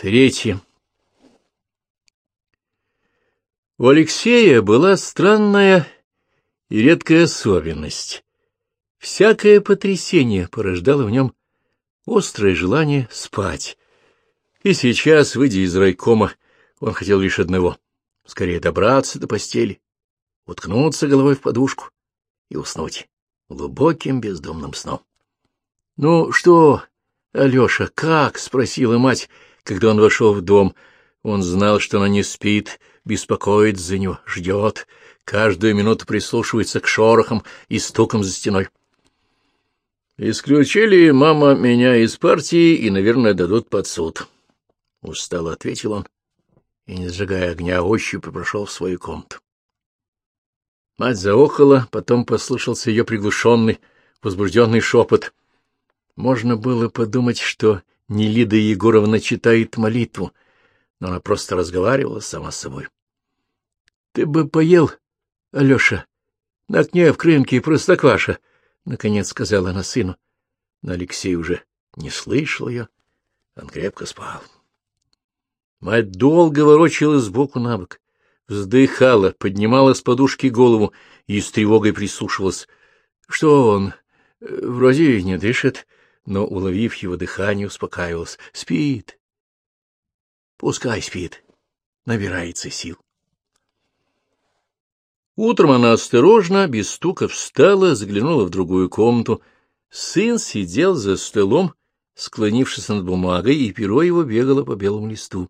Третье. У Алексея была странная и редкая особенность. Всякое потрясение порождало в нем острое желание спать. И сейчас, выйдя из райкома, он хотел лишь одного — скорее добраться до постели, уткнуться головой в подушку и уснуть глубоким бездомным сном. — Ну что, Алеша, как? — спросила мать, когда он вошел в дом, он знал, что она не спит, беспокоит за него, ждет, каждую минуту прислушивается к шорохам и стукам за стеной. «Исключили, мама, меня из партии и, наверное, дадут под суд», — устало ответил он и, не сжигая огня, ощупью прошел в свою комнату. Мать заохала, потом послышался ее приглушенный, возбужденный шепот. Можно было подумать, что Нелида Егоровна читает молитву, но она просто разговаривала сама с собой. — Ты бы поел, Алеша, на окне в крынке простокваша, — наконец сказала она сыну. Но Алексей уже не слышал ее, он крепко спал. Мать долго ворочалась сбоку на бок, вздыхала, поднимала с подушки голову и с тревогой прислушивалась. Что он? Вроде не дышит но, уловив его дыхание, успокаивалась. Спит. Пускай спит. Набирается сил. Утром она осторожно, без стука, встала, заглянула в другую комнату. Сын сидел за столом, склонившись над бумагой, и перо его бегало по белому листу.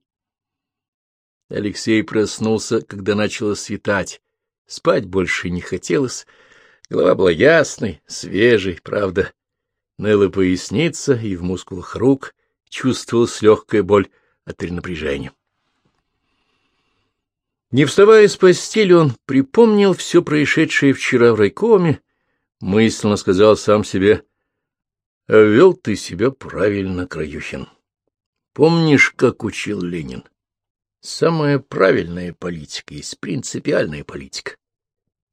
Алексей проснулся, когда начало светать. Спать больше не хотелось. Голова была ясной, свежей, правда, Ныла поясница, и в мускулах рук чувствовалась легкая боль от перенапряжения. Не вставая с постели, он припомнил все происшедшее вчера в райкоме, мысленно сказал сам себе, «А вел ты себя правильно, Краюхин. Помнишь, как учил Ленин? Самая правильная политика есть принципиальная политика.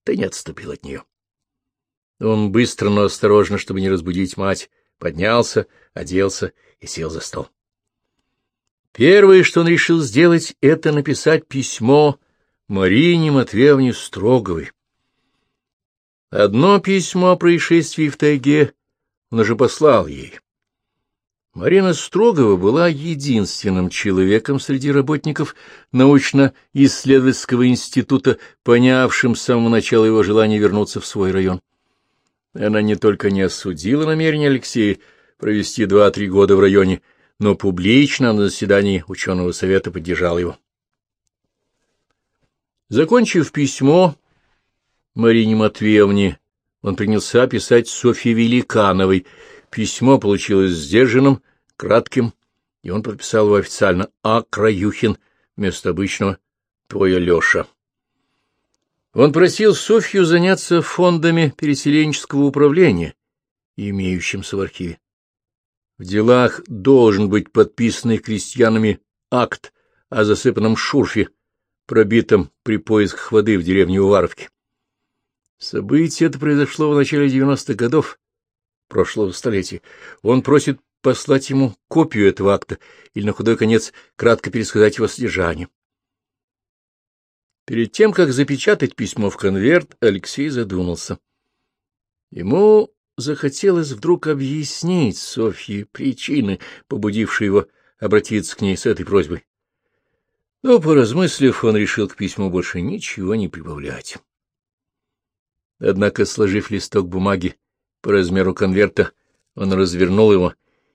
Ты не отступил от нее. Он быстро, но осторожно, чтобы не разбудить мать, поднялся, оделся и сел за стол. Первое, что он решил сделать, это написать письмо Марине Матвеевне Строговой. Одно письмо о происшествии в тайге он уже послал ей. Марина Строгова была единственным человеком среди работников научно-исследовательского института, понявшим с самого начала его желание вернуться в свой район. Она не только не осудила намерение Алексея провести два-три года в районе, но публично на заседании ученого совета поддержала его. Закончив письмо Марине Матвеевне, он принялся писать Софье Великановой. Письмо получилось сдержанным, кратким, и он подписал его официально «А. Краюхин» вместо обычного «Твой Алеша». Он просил Софью заняться фондами переселенческого управления, имеющимся в архиве. В делах должен быть подписанный крестьянами акт о засыпанном шурфе, пробитом при поисках воды в деревне Уваровки. Событие это произошло в начале 90-х годов прошлого столетия. Он просит послать ему копию этого акта или, на худой конец, кратко пересказать его содержание. Перед тем, как запечатать письмо в конверт, Алексей задумался. Ему захотелось вдруг объяснить Софье причины, побудившие его обратиться к ней с этой просьбой. Но, поразмыслив, он решил к письму больше ничего не прибавлять. Однако, сложив листок бумаги по размеру конверта, он развернул его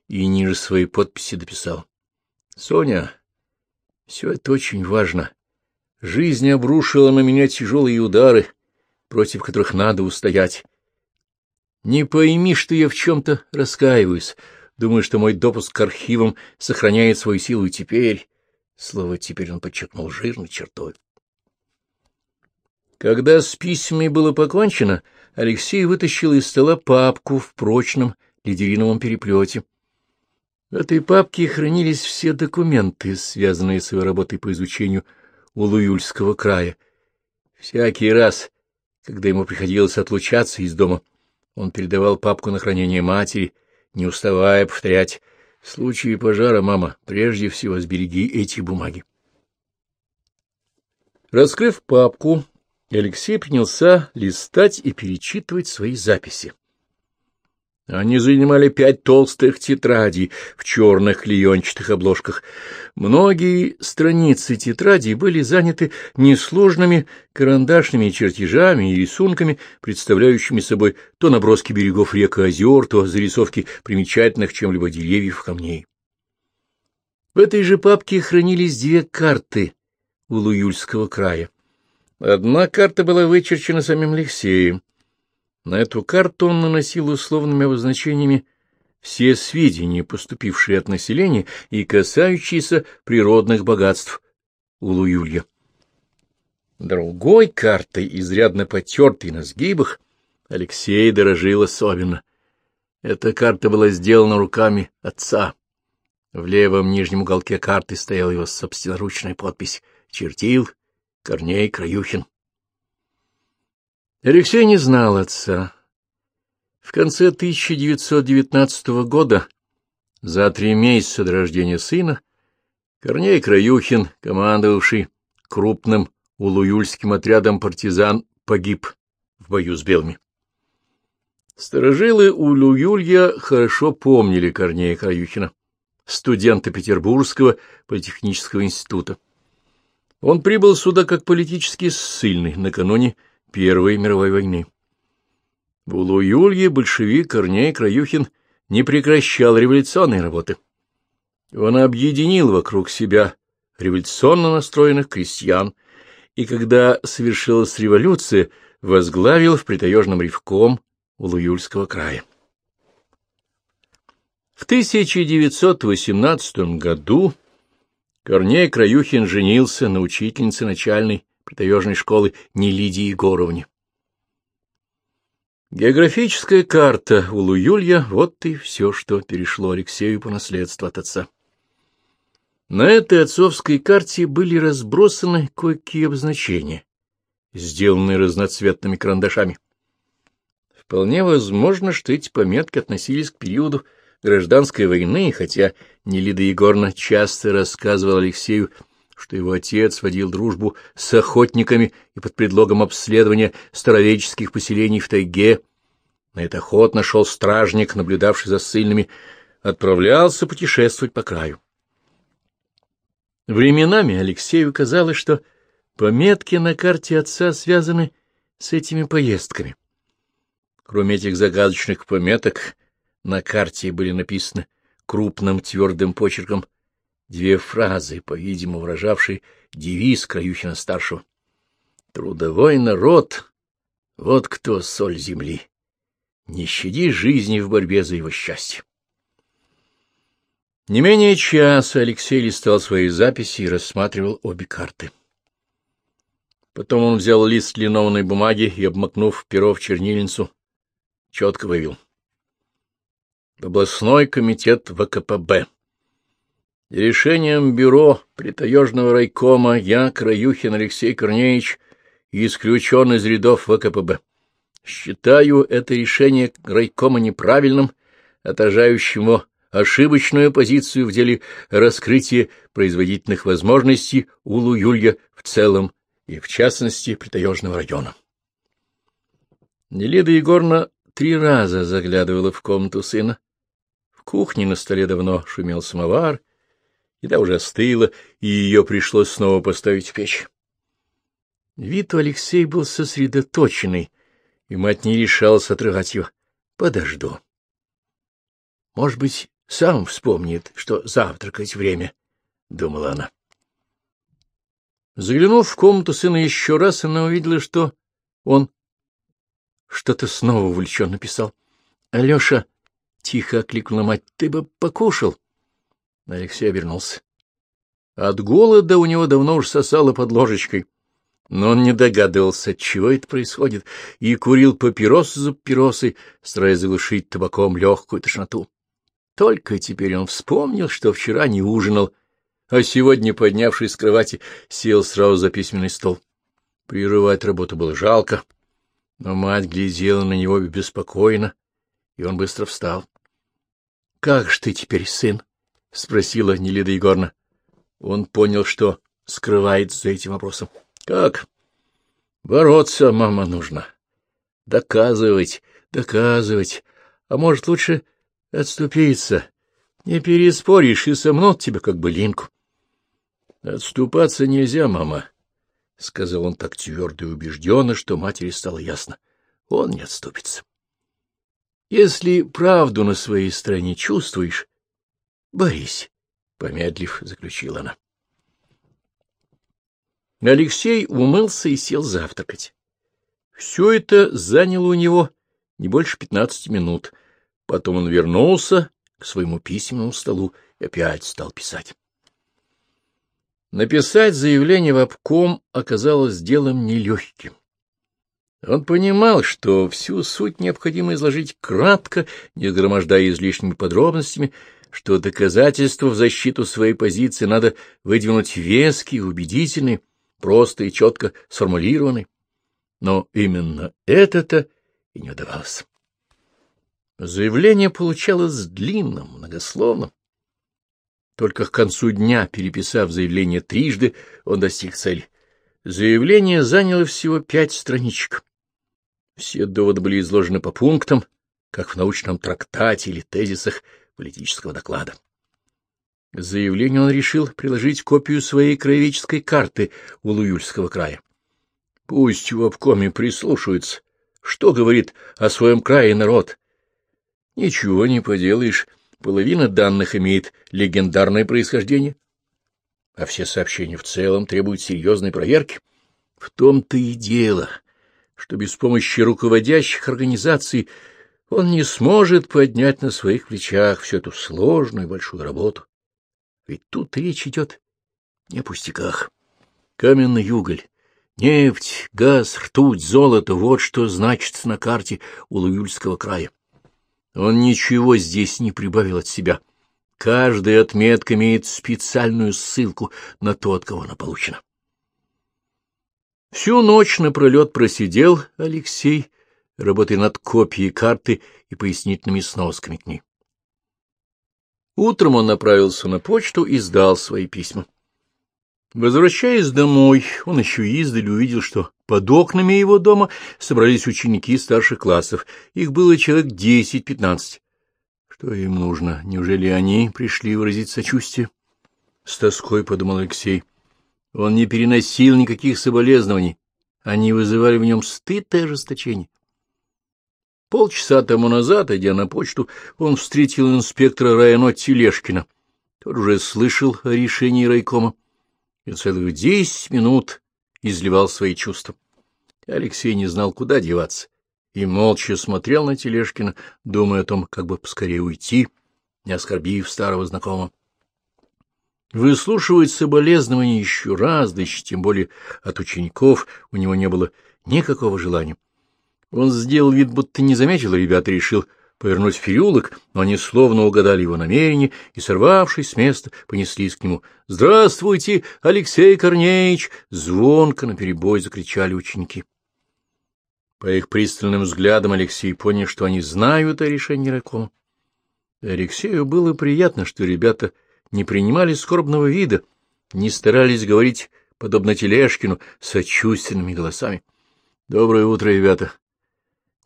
и ниже своей подписи дописал. — Соня, все это очень важно. Жизнь обрушила на меня тяжелые удары, против которых надо устоять. Не пойми, что я в чем-то раскаиваюсь. Думаю, что мой допуск к архивам сохраняет свою силу и теперь. Слово «теперь» он подчеркнул жирной чертой. Когда с письмами было покончено, Алексей вытащил из стола папку в прочном лидериновом переплете. В этой папке хранились все документы, связанные с его работой по изучению Улуюльского края. Всякий раз, когда ему приходилось отлучаться из дома, он передавал папку на хранение матери, не уставая повторять В случае пожара, мама, прежде всего сбереги эти бумаги. Раскрыв папку, Алексей принялся листать и перечитывать свои записи. Они занимали пять толстых тетрадей в черных клеенчатых обложках. Многие страницы тетрадей были заняты несложными карандашными чертежами и рисунками, представляющими собой то наброски берегов рек и озер, то зарисовки примечательных чем-либо деревьев и камней. В этой же папке хранились две карты Улуюльского края. Одна карта была вычерчена самим Алексеем, на эту карту он наносил условными обозначениями все сведения, поступившие от населения и касающиеся природных богатств Улуюлья. Другой картой, изрядно потертой на сгибах, Алексей дорожил особенно. Эта карта была сделана руками отца. В левом нижнем уголке карты стояла его собственноручная подпись «Чертил Корней Краюхин». Алексей не знал отца. В конце 1919 года, за три месяца до рождения сына, Корней Краюхин, командовавший крупным улуюльским отрядом партизан, погиб в бою с белыми. Сторожилы Улуюлья хорошо помнили Корнея Краюхина, студента Петербургского политехнического института. Он прибыл сюда как политически ссыльный накануне Первой мировой войны. В Улу-Юлье большевик Корней Краюхин не прекращал революционной работы. Он объединил вокруг себя революционно настроенных крестьян, и когда совершилась революция, возглавил в притаежном ревком Улуюльского края. В 1918 году Корней Краюхин женился на учительнице начальной притаежной школы Нелидии Егоровне. Географическая карта Улу-Юлья — вот и все, что перешло Алексею по наследству от отца. На этой отцовской карте были разбросаны кое-какие обозначения, сделанные разноцветными карандашами. Вполне возможно, что эти пометки относились к периоду гражданской войны, хотя Нелида Егоровна часто рассказывала Алексею что его отец водил дружбу с охотниками и под предлогом обследования старовеческих поселений в тайге, на это охотно шел стражник, наблюдавший за ссыльными, отправлялся путешествовать по краю. Временами Алексею казалось, что пометки на карте отца связаны с этими поездками. Кроме этих загадочных пометок, на карте были написаны крупным твердым почерком — две фразы, по-видимому, выражавшие девиз Краюхина-старшего. «Трудовой народ — вот кто соль земли. Не щади жизни в борьбе за его счастье». Не менее часа Алексей листал свои записи и рассматривал обе карты. Потом он взял лист линованной бумаги и, обмакнув перо в чернильницу, четко вывел. Областной комитет ВКПБ Решением бюро притаежного райкома я, Краюхин Алексей Корнеевич, исключен из рядов ВКПБ. Считаю это решение райкома неправильным, отражающим его ошибочную позицию в деле раскрытия производительных возможностей Улу-Юлья в целом и, в частности, притаежного района. Нелида Егоровна три раза заглядывала в комнату сына. В кухне на столе давно шумел самовар, Еда уже остыла, и ее пришлось снова поставить в печь. Вид у Алексея был сосредоточенный, и мать не решалась отрывать его. Подожду. Может быть, сам вспомнит, что завтракать время, — думала она. Заглянув в комнату сына еще раз, она увидела, что он что-то снова увлеченно писал. — Алеша, — тихо окликнула мать, — ты бы покушал. — Алексей обернулся. От голода у него давно уж сосало под ложечкой, но он не догадывался, чего это происходит, и курил папиросы за папиросой, стараясь заглушить табаком легкую тошноту. Только теперь он вспомнил, что вчера не ужинал, а сегодня, поднявшись с кровати, сел сразу за письменный стол. Прерывать работу было жалко, но мать глядела на него беспокойно, и он быстро встал. — Как ж ты теперь, сын? —— спросила Нелида Егоровна. Он понял, что скрывается за этим вопросом. — Как? — Бороться, мама, нужно. Доказывать, доказывать. А может, лучше отступиться. Не переспоришь и сомнут тебя, как бы линку. — Отступаться нельзя, мама, — сказал он так твердо и убежденно, что матери стало ясно. Он не отступится. Если правду на своей стороне чувствуешь, борись, — помедлив, заключила она. Алексей умылся и сел завтракать. Все это заняло у него не больше пятнадцати минут. Потом он вернулся к своему письменному столу и опять стал писать. Написать заявление в обком оказалось делом нелегким. Он понимал, что всю суть необходимо изложить кратко, не громождая излишними подробностями, что доказательства в защиту своей позиции надо выдвинуть веские, убедительные, просто и четко сформулированы. Но именно это-то и не удавалось. Заявление получалось длинным, многословным. Только к концу дня, переписав заявление трижды, он достиг цели. Заявление заняло всего пять страничек. Все доводы были изложены по пунктам, как в научном трактате или тезисах политического доклада. К заявлению он решил приложить копию своей краеведческой карты Улуюльского края. Пусть в обкоме прислушаются, что говорит о своем крае народ. Ничего не поделаешь, половина данных имеет легендарное происхождение, а все сообщения в целом требуют серьезной проверки. В том-то и дело, что без помощи руководящих организаций он не сможет поднять на своих плечах всю эту сложную большую работу. Ведь тут речь идет не о пустяках. Каменный уголь, нефть, газ, ртуть, золото — вот что значится на карте Улуюльского края. Он ничего здесь не прибавил от себя. Каждая отметка имеет специальную ссылку на то, от кого она получена. Всю ночь напролет просидел Алексей, работая над копией карты и пояснительными сносками к ней. Утром он направился на почту и сдал свои письма. Возвращаясь домой, он еще издали увидел, что под окнами его дома собрались ученики старших классов. Их было человек десять-пятнадцать. Что им нужно? Неужели они пришли выразить сочувствие? С тоской подумал Алексей. Он не переносил никаких соболезнований. Они вызывали в нем стыд и ожесточение. Полчаса тому назад, идя на почту, он встретил инспектора района Телешкина. Тот уже слышал о решении райкома и целых десять минут изливал свои чувства. Алексей не знал, куда деваться, и молча смотрел на Телешкина, думая о том, как бы поскорее уйти, не оскорбив старого знакомого. Выслушивать соболезнования еще раз, да еще тем более от учеников, у него не было никакого желания. Он сделал вид, будто не заметил ребят и решил повернуть в переулок, но они словно угадали его намерение и, сорвавшись с места, понеслись к нему. «Здравствуйте, Алексей Корнеевич!» Звонко наперебой закричали ученики. По их пристальным взглядам Алексей понял, что они знают о решении райкома. Алексею было приятно, что ребята не принимали скорбного вида, не старались говорить, подобно Телешкину, сочувственными голосами. — Доброе утро, ребята! —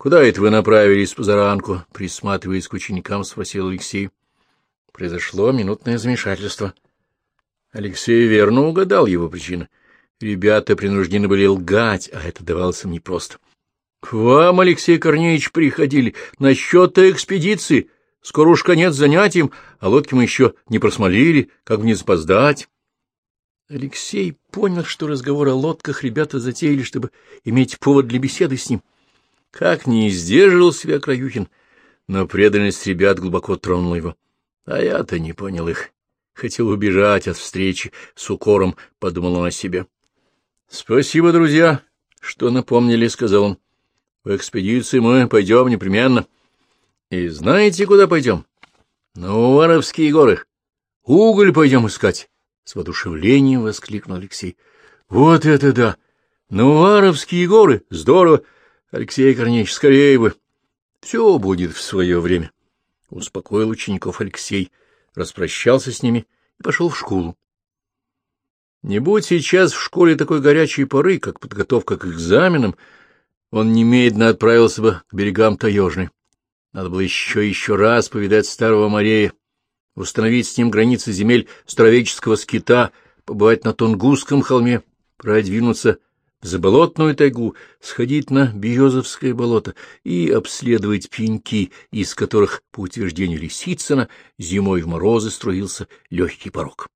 Куда это вы направились позаранку? — присматриваясь к ученикам, спросил Алексей. Произошло минутное замешательство. Алексей верно угадал его причину. Ребята принуждены были лгать, а это давалось им непросто. — К вам, Алексей Корнеевич, приходили насчет экспедиции. Скоро уж конец занятиям, а лодки мы еще не просмолили, как бы не запоздать. Алексей понял, что разговор о лодках ребята затеяли, чтобы иметь повод для беседы с ним. Как не сдерживал себя Краюхин, но преданность ребят глубоко тронула его. А я-то не понял их. Хотел убежать от встречи с укором, подумал он о себе. — Спасибо, друзья, что напомнили, — сказал он. — В экспедицию мы пойдем непременно. — и знаете, куда пойдем? На Уваровские горы. Уголь пойдем искать. С воодушевлением воскликнул Алексей. Вот это да! На Уваровские горы! Здорово! Алексей Корнеевич, скорее бы! Все будет в свое время. Успокоил учеников Алексей, распрощался с ними и пошел в школу. Не будь сейчас в школе такой горячей поры, как подготовка к экзаменам, он немедленно отправился бы к берегам Таежной. Надо было еще еще раз повидать старого Морея, установить с ним границы земель Стравеческого скита, побывать на Тунгусском холме, продвинуться в заболотную тайгу, сходить на Березовское болото и обследовать пеньки, из которых, по утверждению Лисицына, зимой в морозы струился легкий порог.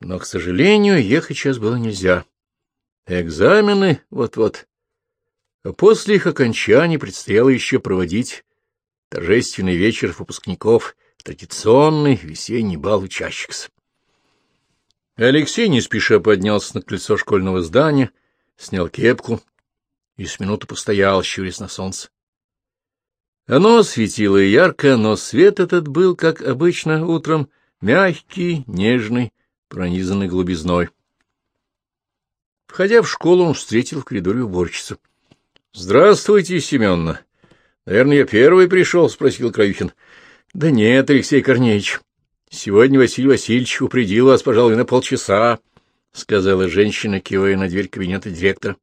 Но, к сожалению, ехать сейчас было нельзя. Экзамены вот-вот. А после их окончания предстояло еще проводить торжественный вечер выпускников, традиционный весенний бал учащихся. Алексей не спеша поднялся на крыльцо школьного здания, снял кепку и с минуту постоял, щурясь на солнце. Оно светило ярко, но свет этот был, как обычно, утром мягкий, нежный, пронизанный глубизной. Входя в школу, он встретил в коридоре уборщицу. — Здравствуйте, Семеновна. — Наверное, я первый пришел, — спросил Краюхин. — Да нет, Алексей Корнеевич. Сегодня Василий Васильевич упредил вас, пожалуй, на полчаса, — сказала женщина, кивая на дверь кабинета директора.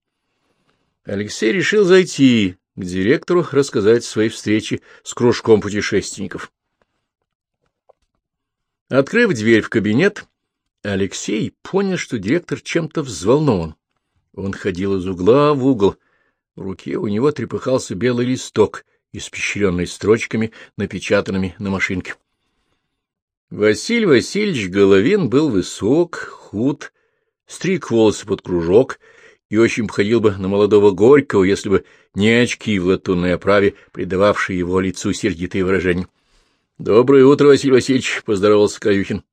Алексей решил зайти к директору, рассказать своей встрече с кружком путешественников. Открыв дверь в кабинет, Алексей понял, что директор чем-то взволнован. Он ходил из угла в угол. В руке у него трепыхался белый листок, испещренный строчками, напечатанными на машинке. Василий Васильевич Головин был высок, худ, стриг волосы под кружок и очень походил бы на молодого Горького, если бы не очки в латунной оправе, придававшие его лицу сердитые выражения. — Доброе утро, Василий Васильевич! — поздоровался Каюхин.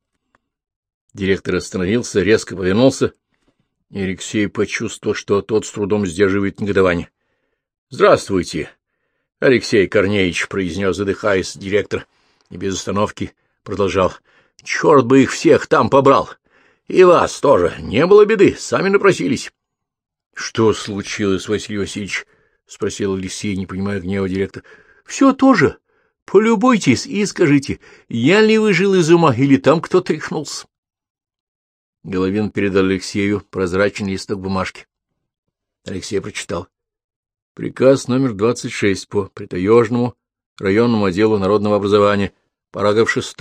Директор остановился, резко повернулся, и Алексей почувствовал, что тот с трудом сдерживает негодование. — Здравствуйте, Алексей Корнеевич, — произнес, задыхаясь, директор, и без остановки продолжал. — Черт бы их всех там побрал! И вас тоже. Не было беды, сами напросились. — Что случилось, Василий Васильевич? — спросил Алексей, не понимая гнева директора. — Все тоже. Полюбуйтесь и скажите, я ли выжил из ума или там кто-то рехнулся? Головин передал Алексею прозрачный листок бумажки. Алексей прочитал. Приказ номер 26 по Притаежному районному отделу народного образования, параграф 6.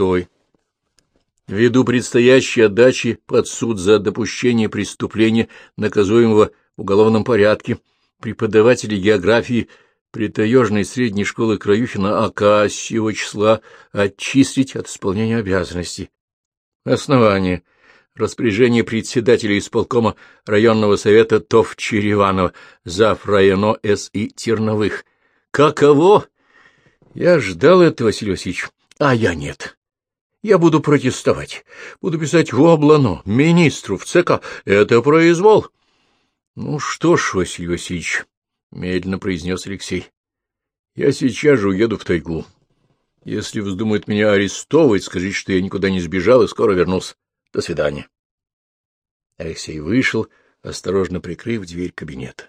Ввиду предстоящей отдачи под суд за допущение преступления, наказуемого в уголовном порядке, преподаватели географии Притаежной средней школы Краюхина АК сего числа отчислить от исполнения обязанностей. Основание — распоряжение председателя исполкома районного совета ТОВ Череванова, зав. районо С.И. Терновых. Каково? Я ждал этого, Василий Васильевич, а я нет. Я буду протестовать, буду писать в облано, министру, в ЦК. Это произвол. Ну что ж, Василий Васильевич, — медленно произнес Алексей, — я сейчас же уеду в тайгу. Если вздумают меня арестовывать, скажите, что я никуда не сбежал и скоро вернусь. До свидания. Алексей вышел, осторожно прикрыв дверь кабинета.